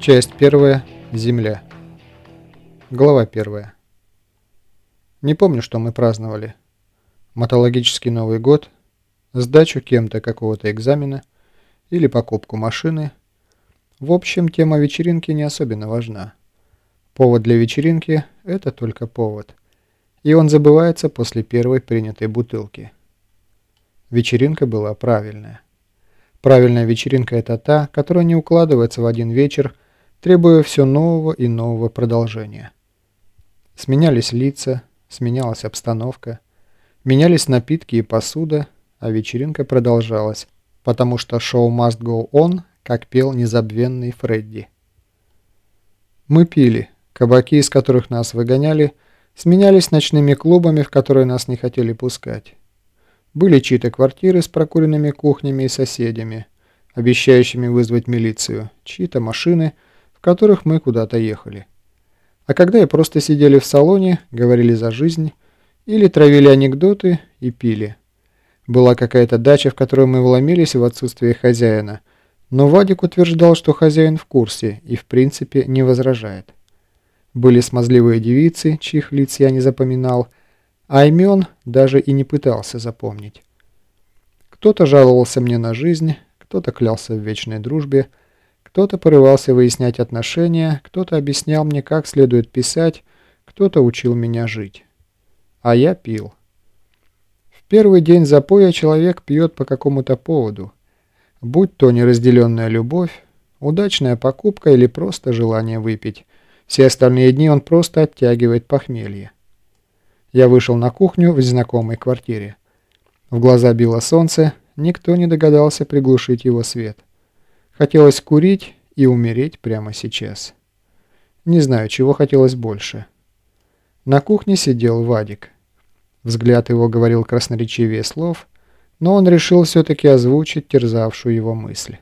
Часть первая. Земля. Глава первая. Не помню, что мы праздновали. Мотологический Новый год, сдачу кем-то какого-то экзамена или покупку машины. В общем, тема вечеринки не особенно важна. Повод для вечеринки – это только повод. И он забывается после первой принятой бутылки. Вечеринка была правильная. Правильная вечеринка – это та, которая не укладывается в один вечер – требуя все нового и нового продолжения. Сменялись лица, сменялась обстановка, менялись напитки и посуда, а вечеринка продолжалась, потому что шоу must go on, как пел незабвенный Фредди. Мы пили, кабаки, из которых нас выгоняли, сменялись ночными клубами, в которые нас не хотели пускать. Были чьи-то квартиры с прокуренными кухнями и соседями, обещающими вызвать милицию, чьи-то машины – в которых мы куда-то ехали. А когда и просто сидели в салоне, говорили за жизнь, или травили анекдоты и пили. Была какая-то дача, в которую мы вломились в отсутствие хозяина, но Вадик утверждал, что хозяин в курсе и в принципе не возражает. Были смазливые девицы, чьих лиц я не запоминал, а имен даже и не пытался запомнить. Кто-то жаловался мне на жизнь, кто-то клялся в вечной дружбе, кто-то порывался выяснять отношения, кто-то объяснял мне, как следует писать, кто-то учил меня жить. А я пил. В первый день запоя человек пьет по какому-то поводу. Будь то неразделенная любовь, удачная покупка или просто желание выпить. Все остальные дни он просто оттягивает похмелье. Я вышел на кухню в знакомой квартире. В глаза било солнце, никто не догадался приглушить его свет. Хотелось курить и умереть прямо сейчас. Не знаю, чего хотелось больше. На кухне сидел Вадик. Взгляд его говорил красноречивее слов, но он решил все-таки озвучить терзавшую его мысль.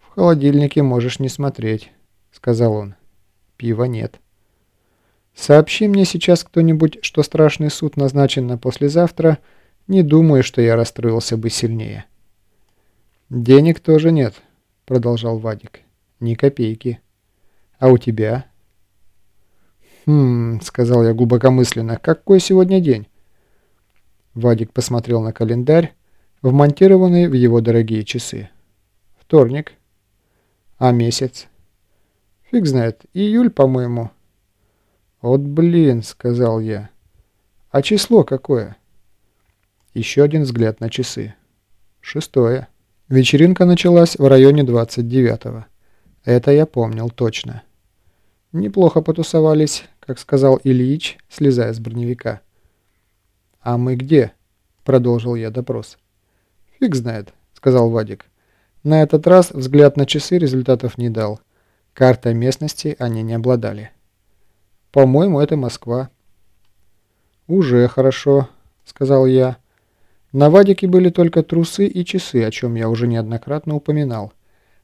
«В холодильнике можешь не смотреть», — сказал он. «Пива нет». «Сообщи мне сейчас кто-нибудь, что страшный суд назначен на послезавтра, не думаю, что я расстроился бы сильнее». «Денег тоже нет», — продолжал Вадик. «Ни копейки. А у тебя?» «Хм», — сказал я глубокомысленно, — «какой сегодня день?» Вадик посмотрел на календарь, вмонтированный в его дорогие часы. «Вторник. А месяц?» «Фиг знает. Июль, по-моему». «Вот блин», — сказал я. «А число какое?» Еще один взгляд на часы. «Шестое». Вечеринка началась в районе 29-го. Это я помнил точно. Неплохо потусовались, как сказал Ильич, слезая с броневика. «А мы где?» – продолжил я допрос. «Фиг знает», – сказал Вадик. На этот раз взгляд на часы результатов не дал. Карта местности они не обладали. «По-моему, это Москва». «Уже хорошо», – сказал я. На Вадике были только трусы и часы, о чем я уже неоднократно упоминал.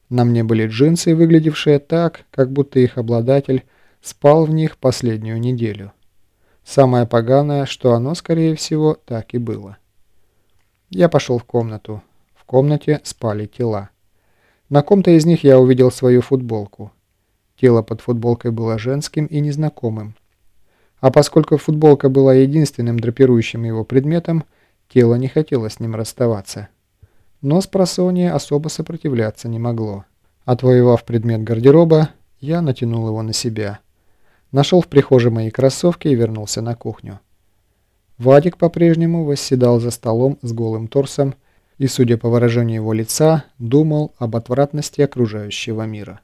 На мне были джинсы, выглядевшие так, как будто их обладатель спал в них последнюю неделю. Самое поганое, что оно, скорее всего, так и было. Я пошел в комнату. В комнате спали тела. На ком-то из них я увидел свою футболку. Тело под футболкой было женским и незнакомым. А поскольку футболка была единственным драпирующим его предметом, Тело не хотело с ним расставаться. Но с просонья особо сопротивляться не могло. Отвоевав предмет гардероба, я натянул его на себя. Нашел в прихожей мои кроссовки и вернулся на кухню. Вадик по-прежнему восседал за столом с голым торсом и, судя по выражению его лица, думал об отвратности окружающего мира.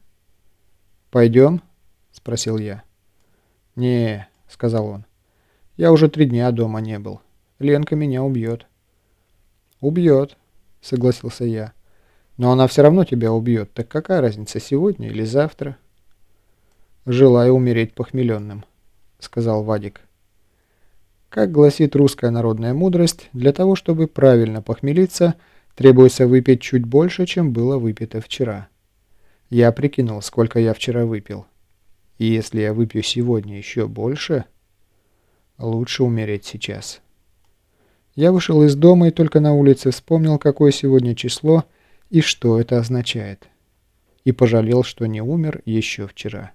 «Пойдем?» – спросил я. «Не», – сказал он. «Я уже три дня дома не был». Ленка меня убьет». «Убьет», — согласился я. «Но она все равно тебя убьет. Так какая разница, сегодня или завтра?» «Желаю умереть похмеленным», — сказал Вадик. Как гласит русская народная мудрость, для того, чтобы правильно похмелиться, требуется выпить чуть больше, чем было выпито вчера. Я прикинул, сколько я вчера выпил. И если я выпью сегодня еще больше, лучше умереть сейчас». Я вышел из дома и только на улице вспомнил, какое сегодня число и что это означает. и пожалел, что не умер еще вчера.